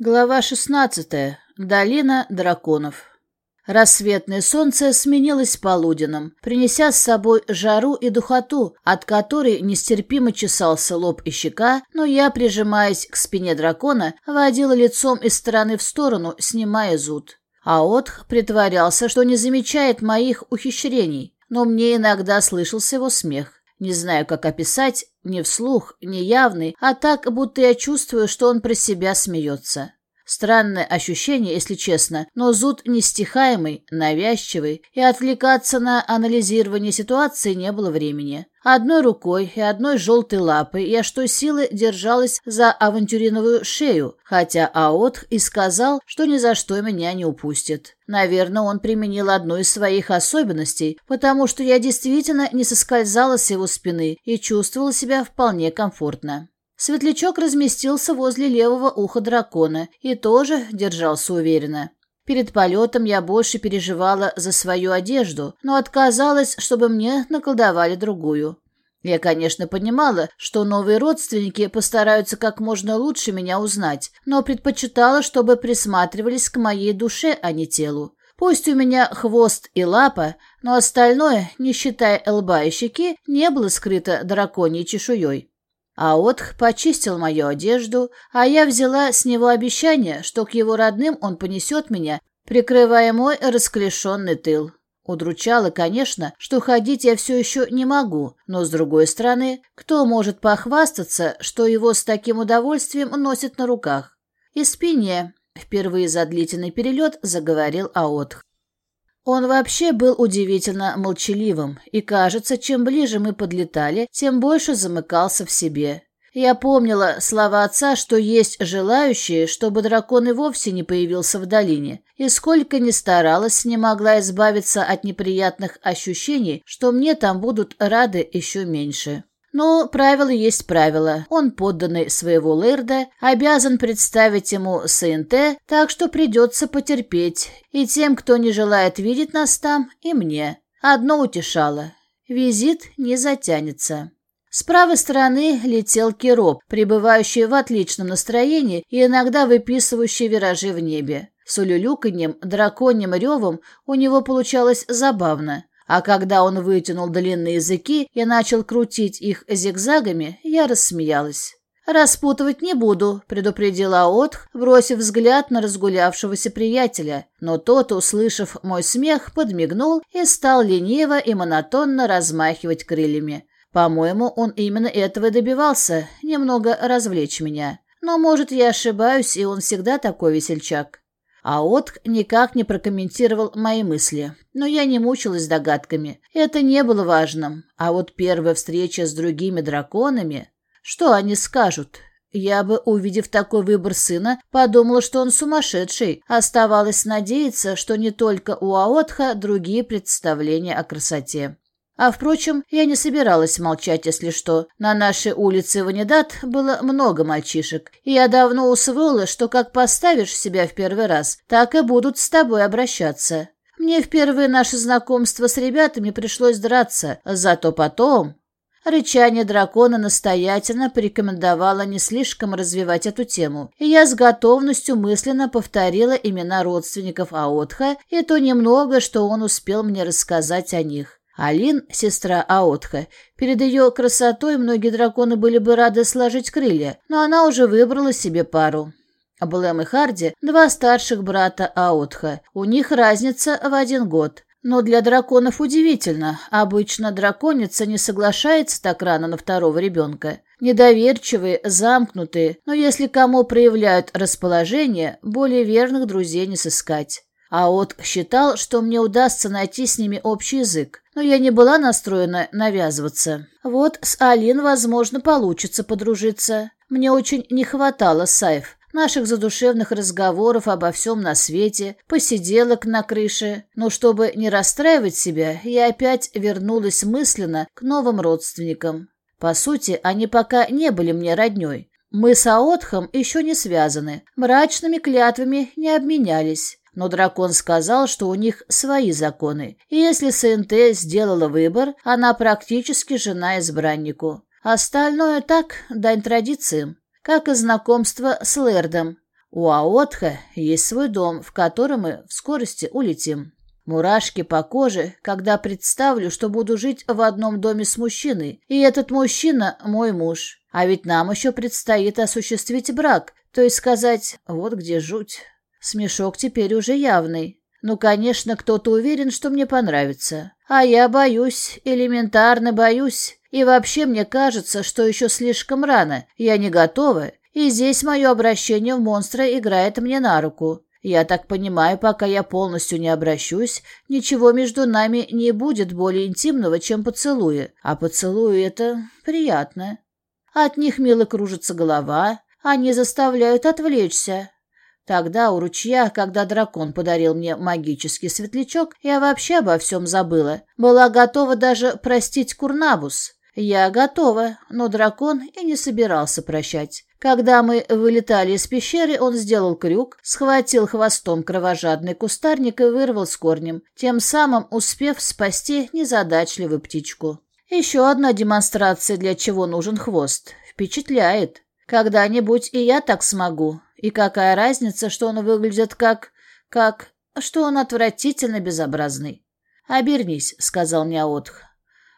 Глава 16. Долина драконов. Рассветное солнце сменилось полуденным, принеся с собой жару и духоту, от которой нестерпимо чесался лоб и щека, но я, прижимаясь к спине дракона, водила лицом из стороны в сторону, снимая зуд. А Отх притворялся, что не замечает моих ухищрений, но мне иногда слышался его смех. Не знаю, как описать, не вслух, не явный, а так, будто я чувствую, что он про себя смеется. Странное ощущение, если честно, но зуд нестихаемый, навязчивый, и отвлекаться на анализирование ситуации не было времени. Одной рукой и одной желтой лапой я что силы держалась за авантюриновую шею, хотя Аотх и сказал, что ни за что меня не упустит. Наверное, он применил одну из своих особенностей, потому что я действительно не соскользала с его спины и чувствовала себя вполне комфортно. Светлячок разместился возле левого уха дракона и тоже держался уверенно. Перед полетом я больше переживала за свою одежду, но отказалась, чтобы мне наколдовали другую. Я, конечно, понимала, что новые родственники постараются как можно лучше меня узнать, но предпочитала, чтобы присматривались к моей душе, а не телу. Пусть у меня хвост и лапа, но остальное, не считая лба и щеки, не было скрыто драконьей чешуей. А Отх почистил мою одежду, а я взяла с него обещание, что к его родным он понесет меня, прикрывая мой расклешенный тыл. Удручало, конечно, что ходить я все еще не могу, но, с другой стороны, кто может похвастаться, что его с таким удовольствием носит на руках? И спине, впервые за длительный перелет, заговорил Аотх. Он вообще был удивительно молчаливым, и, кажется, чем ближе мы подлетали, тем больше замыкался в себе. Я помнила слова отца, что есть желающие, чтобы дракон и вовсе не появился в долине, и сколько ни старалась, не могла избавиться от неприятных ощущений, что мне там будут рады еще меньше. Но правило есть правило. Он, подданный своего Лэрда, обязан представить ему СНТ, так что придется потерпеть. И тем, кто не желает видеть нас там, и мне. Одно утешало. Визит не затянется. С правой стороны летел Кироп, пребывающий в отличном настроении и иногда выписывающий виражи в небе. С улюлюканьем, драконьим ревом у него получалось забавно. А когда он вытянул длинные языки и начал крутить их зигзагами, я рассмеялась. «Распутывать не буду», — предупредила Отх, бросив взгляд на разгулявшегося приятеля. Но тот, услышав мой смех, подмигнул и стал лениво и монотонно размахивать крыльями. По-моему, он именно этого добивался, немного развлечь меня. Но, может, я ошибаюсь, и он всегда такой весельчак. А Отк никак не прокомментировал мои мысли. Но я не мучилась догадками. Это не было важным. А вот первая встреча с другими драконами... Что они скажут? Я бы, увидев такой выбор сына, подумала, что он сумасшедший. Оставалось надеяться, что не только у Аотха другие представления о красоте. А, впрочем, я не собиралась молчать, если что. На нашей улице Ванидат было много мальчишек, и я давно усвоила, что как поставишь себя в первый раз, так и будут с тобой обращаться. Мне впервые наше знакомство с ребятами пришлось драться, зато потом... Рычание дракона настоятельно порекомендовало не слишком развивать эту тему, и я с готовностью мысленно повторила имена родственников Аотха и то немного, что он успел мне рассказать о них. Алин, сестра Аотха, перед ее красотой многие драконы были бы рады сложить крылья, но она уже выбрала себе пару. Блэм и Харди – два старших брата Аотха. У них разница в один год. Но для драконов удивительно. Обычно драконица не соглашается так рано на второго ребенка. Недоверчивые, замкнутые, но если кому проявляют расположение, более верных друзей не сыскать. А вот считал, что мне удастся найти с ними общий язык, но я не была настроена навязываться. Вот с Алин, возможно, получится подружиться. Мне очень не хватало Сайф, наших задушевных разговоров обо всем на свете, посиделок на крыше. Но чтобы не расстраивать себя, я опять вернулась мысленно к новым родственникам. По сути, они пока не были мне роднёй. Мы с Аотхом еще не связаны, мрачными клятвами не обменялись. Но дракон сказал, что у них свои законы, и если СНТ сделала выбор, она практически жена избраннику. Остальное так, дань традициям, как и знакомство с Лэрдом. У Аотха есть свой дом, в котором мы в скорости улетим. Мурашки по коже, когда представлю, что буду жить в одном доме с мужчиной, и этот мужчина – мой муж. А ведь нам еще предстоит осуществить брак, то есть сказать «вот где жуть». Смешок теперь уже явный. Ну, конечно, кто-то уверен, что мне понравится. А я боюсь, элементарно боюсь. И вообще мне кажется, что еще слишком рано. Я не готова, и здесь мое обращение в монстра играет мне на руку. Я так понимаю, пока я полностью не обращусь, ничего между нами не будет более интимного, чем поцелуи. А поцелуи — это приятно. От них мило кружится голова, они заставляют отвлечься. Тогда у ручья, когда дракон подарил мне магический светлячок, я вообще обо всем забыла. Была готова даже простить Курнабус. Я готова, но дракон и не собирался прощать. Когда мы вылетали из пещеры, он сделал крюк, схватил хвостом кровожадный кустарник и вырвал с корнем, тем самым успев спасти незадачливую птичку. Еще одна демонстрация, для чего нужен хвост. Впечатляет. Когда-нибудь и я так смогу. И какая разница, что он выглядит как... как... что он отвратительно безобразный. «Обернись», — сказал Няотх.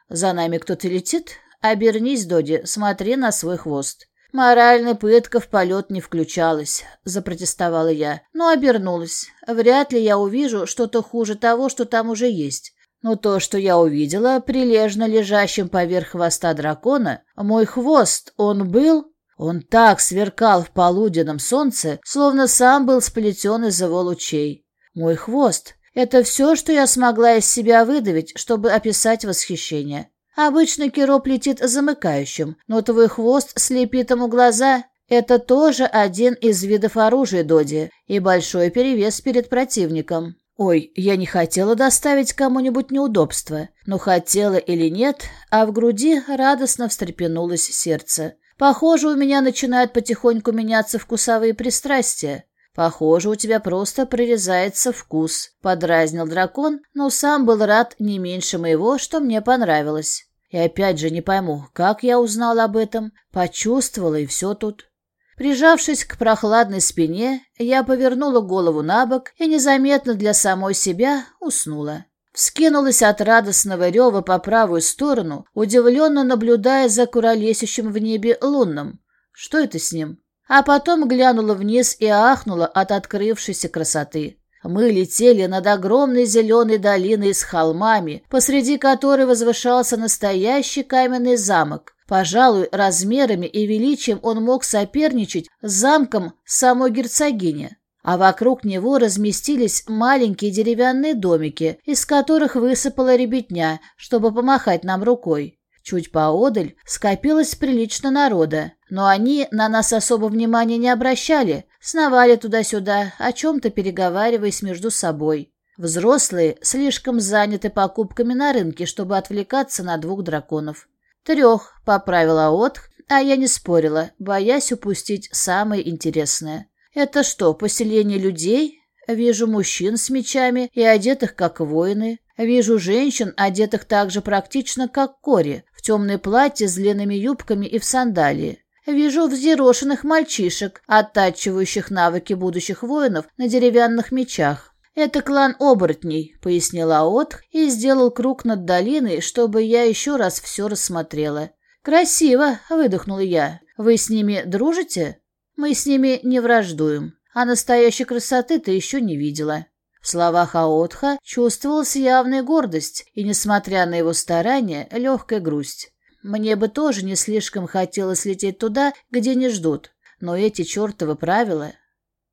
«За нами кто-то летит? Обернись, Доди, смотри на свой хвост». «Моральная пытка в полет не включалась», — запротестовала я, но обернулась. «Вряд ли я увижу что-то хуже того, что там уже есть. Но то, что я увидела, прилежно лежащим поверх хвоста дракона, мой хвост, он был...» Он так сверкал в полуденном солнце, словно сам был сплетен из его лучей. Мой хвост — это все, что я смогла из себя выдавить, чтобы описать восхищение. Обычно Кироп летит замыкающим, но твой хвост слепит ему глаза. Это тоже один из видов оружия Доди и большой перевес перед противником. Ой, я не хотела доставить кому-нибудь неудобства, но хотела или нет, а в груди радостно встрепенулось сердце. Похоже, у меня начинают потихоньку меняться вкусовые пристрастия. Похоже, у тебя просто прорезается вкус, подразнил дракон, но сам был рад не меньше моего, что мне понравилось. И опять же не пойму, как я узнал об этом, почувствовала и все тут. Прижавшись к прохладной спине, я повернула голову на бок и незаметно для самой себя уснула. Вскинулась от радостного рева по правую сторону, удивленно наблюдая за куролесящим в небе лунным. Что это с ним? А потом глянула вниз и ахнула от открывшейся красоты. Мы летели над огромной зеленой долиной с холмами, посреди которой возвышался настоящий каменный замок. Пожалуй, размерами и величием он мог соперничать с замком самой герцогини. А вокруг него разместились маленькие деревянные домики, из которых высыпала ребятня, чтобы помахать нам рукой. Чуть поодаль скопилось прилично народа, но они на нас особо внимания не обращали, сновали туда-сюда, о чем-то переговариваясь между собой. Взрослые слишком заняты покупками на рынке, чтобы отвлекаться на двух драконов. Трех, поправила Отх, а я не спорила, боясь упустить самое интересное. Это что, поселение людей? Вижу мужчин с мечами и одетых как воины. Вижу женщин, одетых так же практично, как Кори, в темное платье с длинными юбками и в сандалии. Вижу взъерошенных мальчишек, оттачивающих навыки будущих воинов на деревянных мечах. «Это клан оборотней», — пояснила Отх и сделал круг над долиной, чтобы я еще раз все рассмотрела. «Красиво», — выдохнула я. «Вы с ними дружите?» «Мы с ними не враждуем, а настоящей красоты ты еще не видела». В словах Аотха чувствовалась явная гордость и, несмотря на его старания, легкая грусть. Мне бы тоже не слишком хотелось лететь туда, где не ждут, но эти чертовы правила...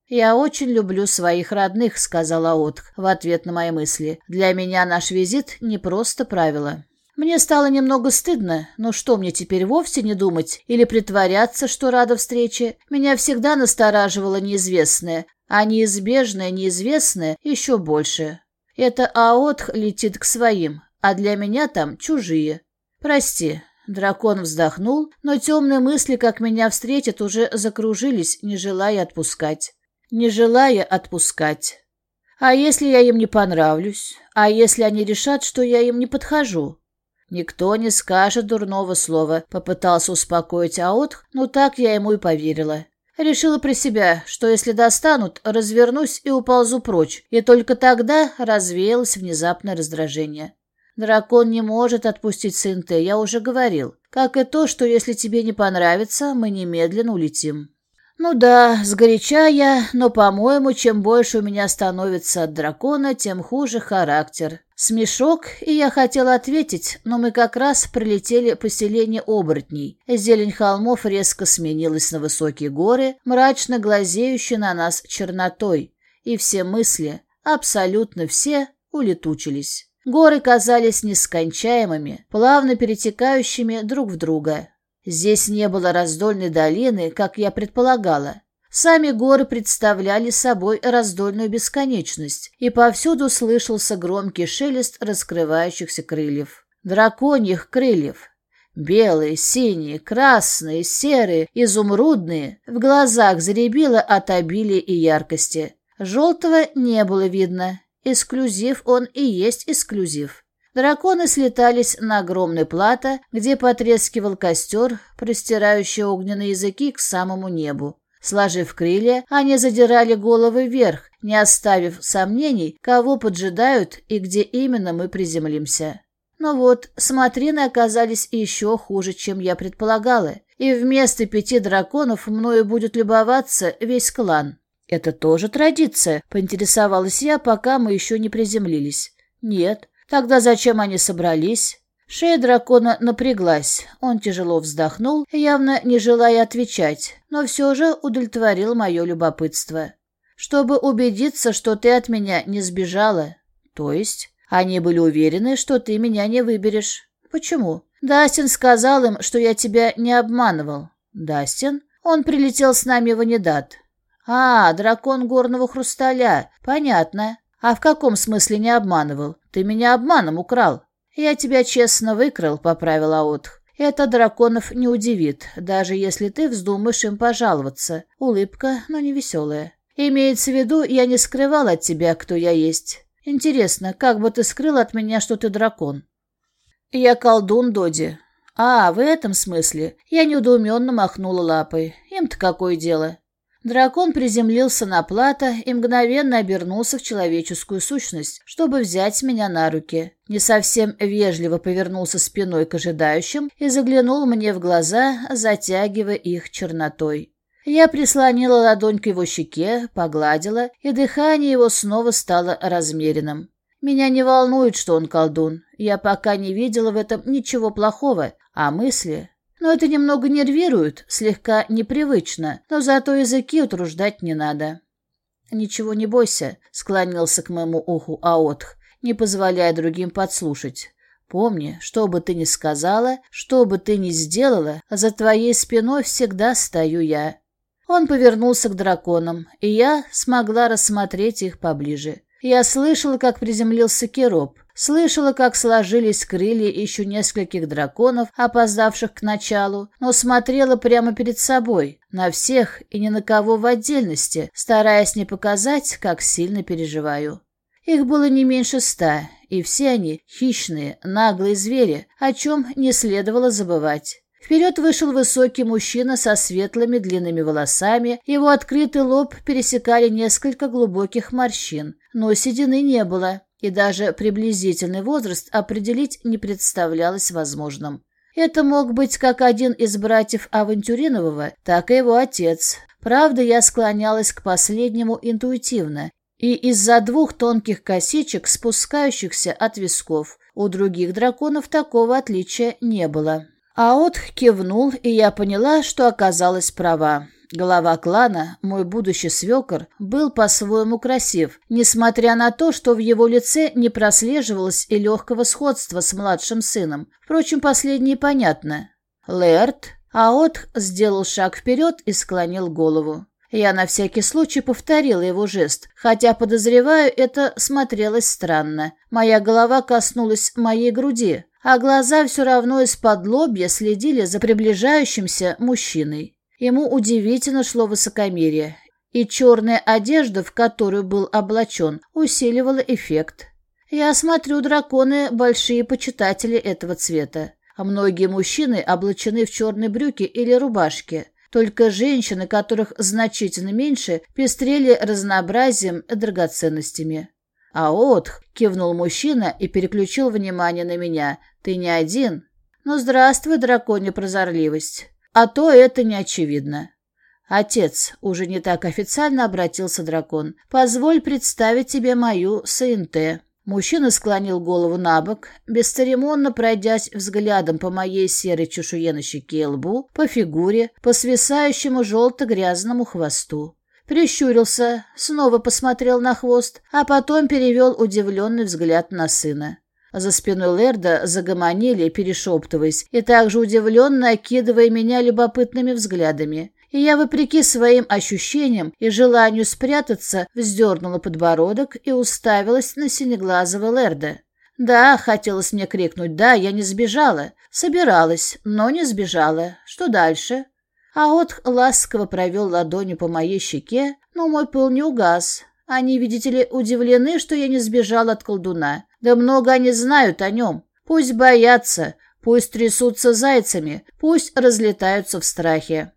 «Я очень люблю своих родных», — сказала Отх в ответ на мои мысли. «Для меня наш визит не просто правило». Мне стало немного стыдно, но что мне теперь вовсе не думать или притворяться, что рада встрече? Меня всегда настораживало неизвестное, а неизбежное неизвестное еще больше. Это Аотх летит к своим, а для меня там чужие. Прости. Дракон вздохнул, но темные мысли, как меня встретят, уже закружились, не желая отпускать. Не желая отпускать. А если я им не понравлюсь? А если они решат, что я им не подхожу? Никто не скажет дурного слова, попытался успокоить Аотх, но так я ему и поверила. Решила при себя, что если достанут, развернусь и уползу прочь, и только тогда развеялось внезапное раздражение. Дракон не может отпустить Синте, я уже говорил. Как и то, что если тебе не понравится, мы немедленно улетим. Ну да, сгоряча я, но, по-моему, чем больше у меня становится от дракона, тем хуже характер. Смешок, и я хотела ответить, но мы как раз прилетели поселение оборотней. Зелень холмов резко сменилась на высокие горы, мрачно глазеющие на нас чернотой, и все мысли, абсолютно все, улетучились. Горы казались нескончаемыми, плавно перетекающими друг в друга. Здесь не было раздольной долины, как я предполагала. Сами горы представляли собой раздольную бесконечность, и повсюду слышался громкий шелест раскрывающихся крыльев. Драконьих крыльев. Белые, синие, красные, серые, изумрудные. В глазах заребило от обилия и яркости. Желтого не было видно. Эксклюзив он и есть эксклюзив. Драконы слетались на огромный плато, где потрескивал костер, простирающий огненные языки к самому небу. Сложив крылья, они задирали головы вверх, не оставив сомнений, кого поджидают и где именно мы приземлимся. Но вот, смотрины оказались еще хуже, чем я предполагала, и вместо пяти драконов мною будет любоваться весь клан. «Это тоже традиция?» — поинтересовалась я, пока мы еще не приземлились. «Нет, Тогда зачем они собрались? Шея дракона напряглась. Он тяжело вздохнул, явно не желая отвечать, но все же удовлетворил мое любопытство. «Чтобы убедиться, что ты от меня не сбежала». «То есть?» «Они были уверены, что ты меня не выберешь». «Почему?» «Дастин сказал им, что я тебя не обманывал». «Дастин?» «Он прилетел с нами в Анидат». «А, дракон горного хрусталя. Понятно. А в каком смысле не обманывал? Ты меня обманом украл. Я тебя честно выкрал, поправил Аотх. Это драконов не удивит, даже если ты вздумаешь им пожаловаться. Улыбка, но не веселая. Имеется в виду, я не скрывал от тебя, кто я есть. Интересно, как бы ты скрыл от меня, что ты дракон? Я колдун, Доди. А, в этом смысле. Я недоуменно махнула лапой. Им-то какое дело? Дракон приземлился на плато и мгновенно обернулся в человеческую сущность, чтобы взять меня на руки. Не совсем вежливо повернулся спиной к ожидающим и заглянул мне в глаза, затягивая их чернотой. Я прислонила ладонь к его щеке, погладила, и дыхание его снова стало размеренным. Меня не волнует, что он колдун. Я пока не видела в этом ничего плохого, а мысли... Но это немного нервирует, слегка непривычно, но зато языки утруждать не надо. «Ничего не бойся», — склонился к моему уху Аотх, не позволяя другим подслушать. «Помни, что бы ты ни сказала, что бы ты ни сделала, за твоей спиной всегда стою я». Он повернулся к драконам, и я смогла рассмотреть их поближе. Я слышала, как приземлился Кероп, слышала, как сложились крылья еще нескольких драконов, опоздавших к началу, но смотрела прямо перед собой, на всех и ни на кого в отдельности, стараясь не показать, как сильно переживаю. Их было не меньше ста, и все они хищные, наглые звери, о чем не следовало забывать. Вперед вышел высокий мужчина со светлыми длинными волосами, его открытый лоб пересекали несколько глубоких морщин, но седины не было, и даже приблизительный возраст определить не представлялось возможным. Это мог быть как один из братьев Авантюринового, так и его отец. Правда, я склонялась к последнему интуитивно, и из-за двух тонких косичек, спускающихся от висков. У других драконов такого отличия не было. Аотх кивнул, и я поняла, что оказалась права. Глава клана, мой будущий свекор, был по-своему красив, несмотря на то, что в его лице не прослеживалось и легкого сходства с младшим сыном. Впрочем, последнее понятно. Лэрд, Аот сделал шаг вперед и склонил голову. Я на всякий случай повторила его жест, хотя, подозреваю, это смотрелось странно. Моя голова коснулась моей груди, а глаза все равно из-под лобья следили за приближающимся мужчиной. Ему удивительно шло высокомерие, и черная одежда, в которую был облачен, усиливала эффект. Я смотрю, драконы – большие почитатели этого цвета. А многие мужчины облачены в черные брюки или рубашки. только женщины, которых значительно меньше, пестрели разнообразием и драгоценностями. «А отх!» — кивнул мужчина и переключил внимание на меня. «Ты не один?» «Ну, здравствуй, драконья прозорливость. А то это не очевидно». «Отец», — уже не так официально обратился дракон, — «позволь представить тебе мою СНТ». Мужчина склонил голову на бок, бесцеремонно пройдясь взглядом по моей серой чешуе на щеке лбу, по фигуре, по свисающему желто-грязному хвосту. Прищурился, снова посмотрел на хвост, а потом перевел удивленный взгляд на сына. За спиной Лерда загомонили, перешептываясь, и также удивленно окидывая меня любопытными взглядами и я, вопреки своим ощущениям и желанию спрятаться, вздернула подбородок и уставилась на синеглазого Лерда. «Да», — хотелось мне крикнуть, «да, я не сбежала. Собиралась, но не сбежала. Что дальше?» А от ласково провел ладонью по моей щеке, но мой пыл не угас. Они, видите ли, удивлены, что я не сбежала от колдуна. Да много они знают о нем. Пусть боятся, пусть трясутся зайцами, пусть разлетаются в страхе.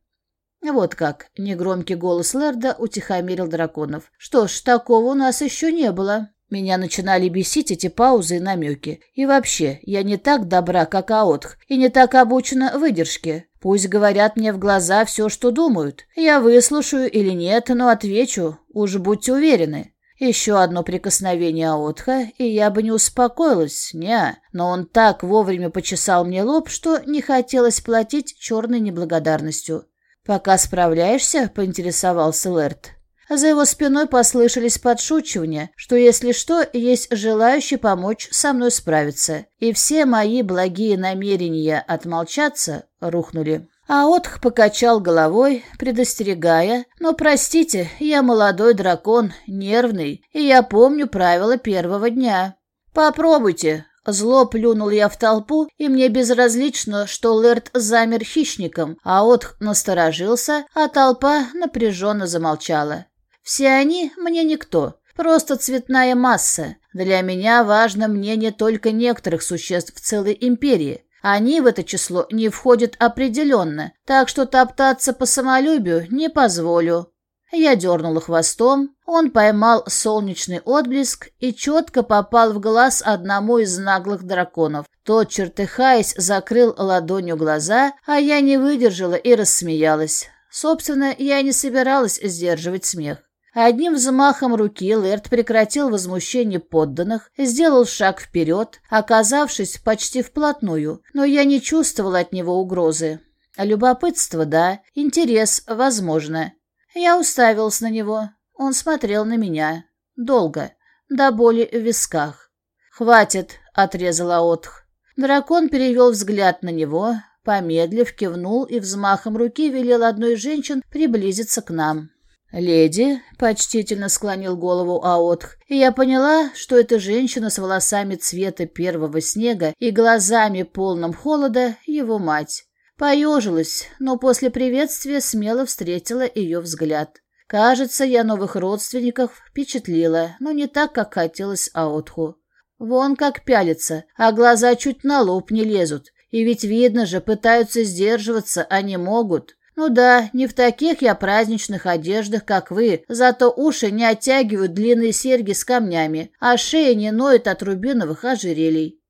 Вот как, негромкий голос Лерда утихомирил драконов. Что ж, такого у нас еще не было. Меня начинали бесить эти паузы и намеки. И вообще, я не так добра, как Аотх, и не так обучена выдержке. Пусть говорят мне в глаза все, что думают. Я выслушаю или нет, но отвечу. Уж будьте уверены. Еще одно прикосновение Аотха, и я бы не успокоилась, не. Но он так вовремя почесал мне лоб, что не хотелось платить черной неблагодарностью. «Пока справляешься?» — поинтересовался Лэрт. За его спиной послышались подшучивания, что, если что, есть желающий помочь со мной справиться, и все мои благие намерения отмолчаться рухнули. А Отх покачал головой, предостерегая, «Но простите, я молодой дракон, нервный, и я помню правила первого дня. Попробуйте, Зло плюнул я в толпу, и мне безразлично, что Лерт замер хищником, а Отх насторожился, а толпа напряженно замолчала. Все они мне никто, просто цветная масса. Для меня важно мнение только некоторых существ целой империи. Они в это число не входят определенно, так что топтаться по самолюбию не позволю. Я дернула хвостом, он поймал солнечный отблеск и четко попал в глаз одному из наглых драконов. Тот, чертыхаясь, закрыл ладонью глаза, а я не выдержала и рассмеялась. Собственно, я не собиралась сдерживать смех. Одним взмахом руки Лэрд прекратил возмущение подданных, сделал шаг вперед, оказавшись почти вплотную, но я не чувствовала от него угрозы. Любопытство, да, интерес, возможно. Я уставился на него. Он смотрел на меня. Долго. До боли в висках. «Хватит», — отрезала Отх. Дракон перевел взгляд на него, помедлив, кивнул и взмахом руки велел одной из женщин приблизиться к нам. «Леди», — почтительно склонил голову Аотх, я поняла, что эта женщина с волосами цвета первого снега и глазами полным холода — его мать. Поежилась, но после приветствия смело встретила ее взгляд. Кажется, я новых родственников впечатлила, но не так, как хотелось Аутху. Вон как пялится, а глаза чуть на лоб не лезут. И ведь видно же, пытаются сдерживаться, а не могут. Ну да, не в таких я праздничных одеждах, как вы, зато уши не оттягивают длинные серьги с камнями, а шея не ноет от рубиновых ожерелий.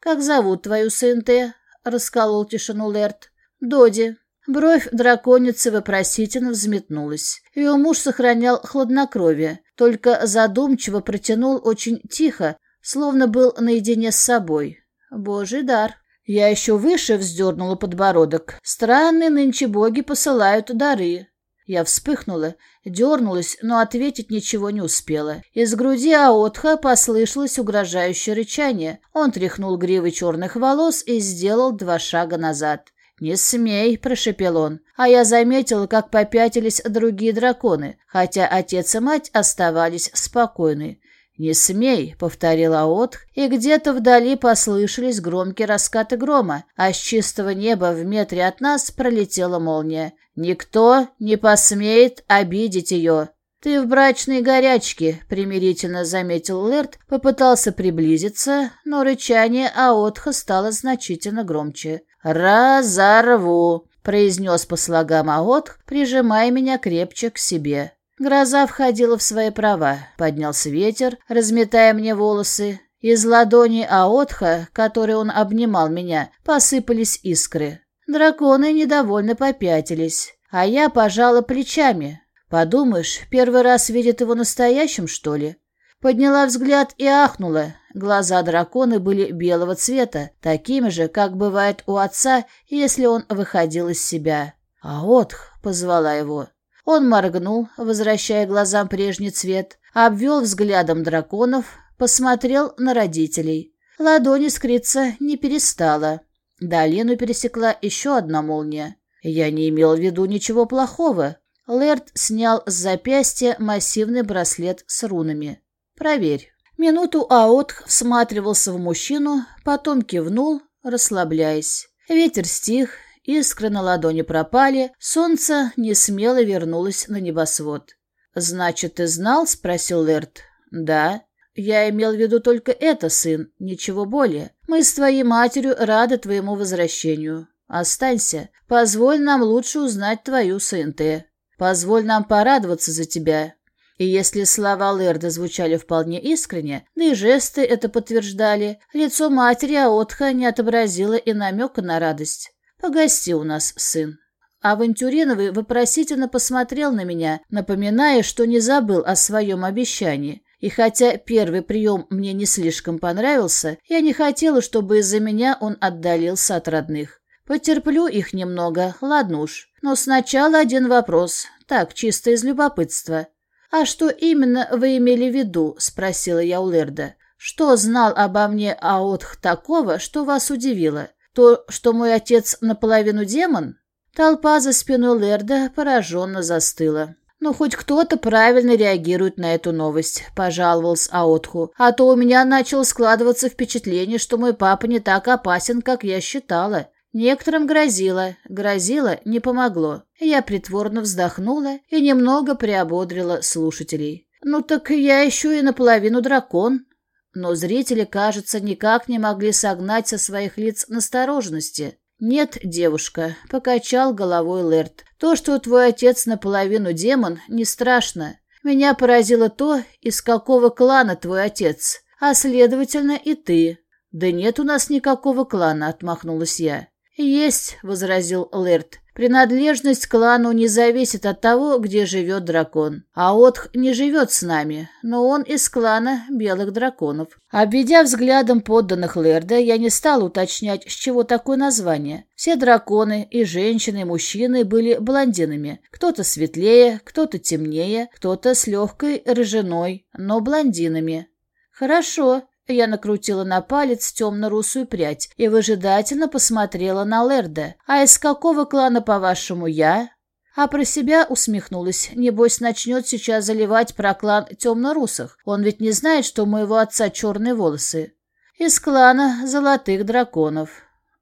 «Как зовут твою СНТ?» — расколол тишину Лерт. «Доди». Бровь драконицы вопросительно взметнулась. Ее муж сохранял хладнокровие, только задумчиво протянул очень тихо, словно был наедине с собой. Божий дар. Я еще выше вздернула подбородок. Странные нынче боги посылают дары. Я вспыхнула, дернулась, но ответить ничего не успела. Из груди Аотха послышалось угрожающее рычание. Он тряхнул гривой черных волос и сделал два шага назад. «Не смей!» — прошепел он. А я заметила, как попятились другие драконы, хотя отец и мать оставались спокойны. «Не смей!» — повторил Аотх, и где-то вдали послышались громкие раскаты грома, а с чистого неба в метре от нас пролетела молния. «Никто не посмеет обидеть ее!» «Ты в брачной горячке», — примирительно заметил Лерт, попытался приблизиться, но рычание Аотха стало значительно громче. «Разорву!» — произнес по слогам Аотх, прижимая меня крепче к себе. Гроза входила в свои права. Поднялся ветер, разметая мне волосы. Из ладони Аотха, которой он обнимал меня, посыпались искры. Драконы недовольно попятились, а я пожала плечами. Подумаешь, первый раз видит его настоящим, что ли? Подняла взгляд и ахнула. Глаза дракона были белого цвета, такими же, как бывает у отца, если он выходил из себя. «Аотх!» — позвала его. Он моргнул, возвращая глазам прежний цвет, обвел взглядом драконов, посмотрел на родителей. Ладони скрыться не перестала. Долину пересекла еще одна молния. Я не имел в виду ничего плохого. Лэрд снял с запястья массивный браслет с рунами. «Проверь». Минуту Аотх всматривался в мужчину, потом кивнул, расслабляясь. Ветер стих, искры на ладони пропали, солнце не смело вернулось на небосвод. «Значит, ты знал?» — спросил Лэрд. «Да». «Я имел в виду только это, сын, ничего более. Мы с твоей матерью рады твоему возвращению. Останься. Позволь нам лучше узнать твою СНТ. Позволь нам порадоваться за тебя. И если слова Лерда звучали вполне искренне, да и жесты это подтверждали, лицо матери Аотха не отобразило и намека на радость. «Погости у нас, сын». Авантюриновый вопросительно посмотрел на меня, напоминая, что не забыл о своем обещании. И хотя первый прием мне не слишком понравился, я не хотела, чтобы из-за меня он отдалился от родных. Потерплю их немного, ладно уж. Но сначала один вопрос, так, чисто из любопытства. «А что именно вы имели в виду?» — спросила я у Лерда. «Что знал обо мне Аотх такого, что вас удивило? То, что мой отец наполовину демон?» Толпа за спиной Лерда пораженно застыла. «Ну, хоть кто-то правильно реагирует на эту новость», — пожаловался Аотху. «А то у меня начало складываться впечатление, что мой папа не так опасен, как я считала. Некоторым грозило, грозило, не помогло. Я притворно вздохнула и немного приободрила слушателей. «Ну так я еще и наполовину дракон». Но зрители, кажется, никак не могли согнать со своих лиц настороженности. «Нет, девушка», — покачал головой Лерт. «То, что твой отец наполовину демон, не страшно. Меня поразило то, из какого клана твой отец, а, следовательно, и ты». «Да нет у нас никакого клана», — отмахнулась я. «Есть», — возразил Лерт. «Принадлежность к клану не зависит от того, где живет дракон. А Отх не живет с нами, но он из клана белых драконов». Обведя взглядом подданных Лерда, я не стал уточнять, с чего такое название. Все драконы, и женщины, и мужчины, были блондинами. Кто-то светлее, кто-то темнее, кто-то с легкой рыжиной, но блондинами. «Хорошо», я накрутила на палец темно-русую прядь и выжидательно посмотрела на Лерда. «А из какого клана, по-вашему, я?» А про себя усмехнулась. Небось, начнет сейчас заливать про клан темно-русых. Он ведь не знает, что у моего отца черные волосы. Из клана золотых драконов.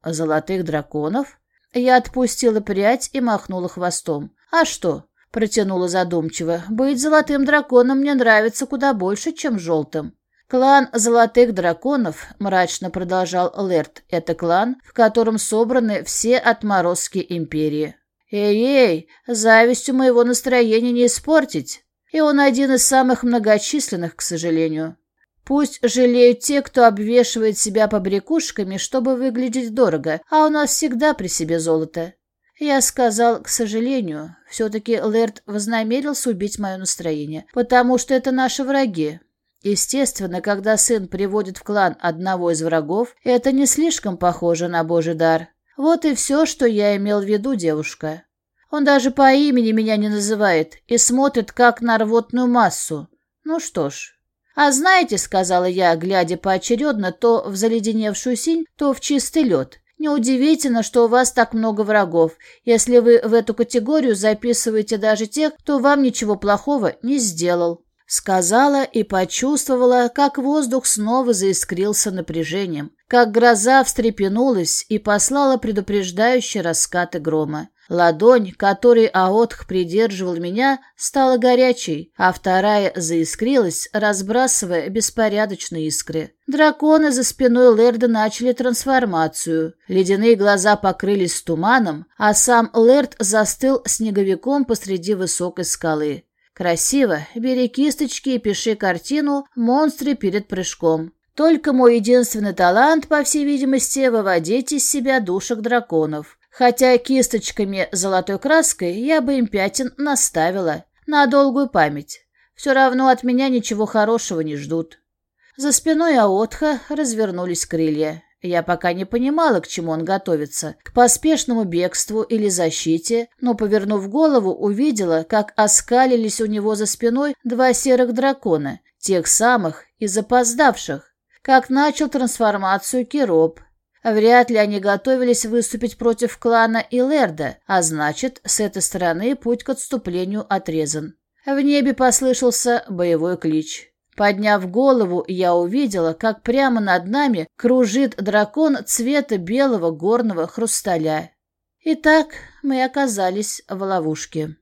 Золотых драконов? Я отпустила прядь и махнула хвостом. А что? Протянула задумчиво. Быть золотым драконом мне нравится куда больше, чем желтым. «Клан Золотых Драконов», — мрачно продолжал Лерт, — «это клан, в котором собраны все отморозки империи». «Эй-эй, завистью моего настроения не испортить!» И он один из самых многочисленных, к сожалению. Пусть жалеют те, кто обвешивает себя побрякушками, чтобы выглядеть дорого, а у нас всегда при себе золото. Я сказал, к сожалению, все-таки Лерт вознамерился убить мое настроение, потому что это наши враги, Естественно, когда сын приводит в клан одного из врагов, это не слишком похоже на божий дар. Вот и все, что я имел в виду, девушка. Он даже по имени меня не называет и смотрит как на рвотную массу. Ну что ж. «А знаете, — сказала я, глядя поочередно то в заледеневшую синь, то в чистый лед, — неудивительно, что у вас так много врагов, если вы в эту категорию записываете даже тех, кто вам ничего плохого не сделал». Сказала и почувствовала, как воздух снова заискрился напряжением, как гроза встрепенулась и послала предупреждающие раскаты грома. Ладонь, которой Аотх придерживал меня, стала горячей, а вторая заискрилась, разбрасывая беспорядочные искры. Драконы за спиной Лерда начали трансформацию. Ледяные глаза покрылись туманом, а сам Лерд застыл снеговиком посреди высокой скалы. Красиво, бери кисточки и пиши картину «Монстры перед прыжком». Только мой единственный талант, по всей видимости, выводить из себя душек драконов. Хотя кисточками золотой краской я бы им пятен наставила. На долгую память. Все равно от меня ничего хорошего не ждут. За спиной Аотха развернулись крылья. Я пока не понимала, к чему он готовится, к поспешному бегству или защите, но, повернув голову, увидела, как оскалились у него за спиной два серых дракона, тех самых и запоздавших, как начал трансформацию Кироп, Вряд ли они готовились выступить против клана Илерда, а значит, с этой стороны путь к отступлению отрезан. В небе послышался боевой клич. Подняв голову, я увидела, как прямо над нами кружит дракон цвета белого горного хрусталя. Итак, мы оказались в ловушке.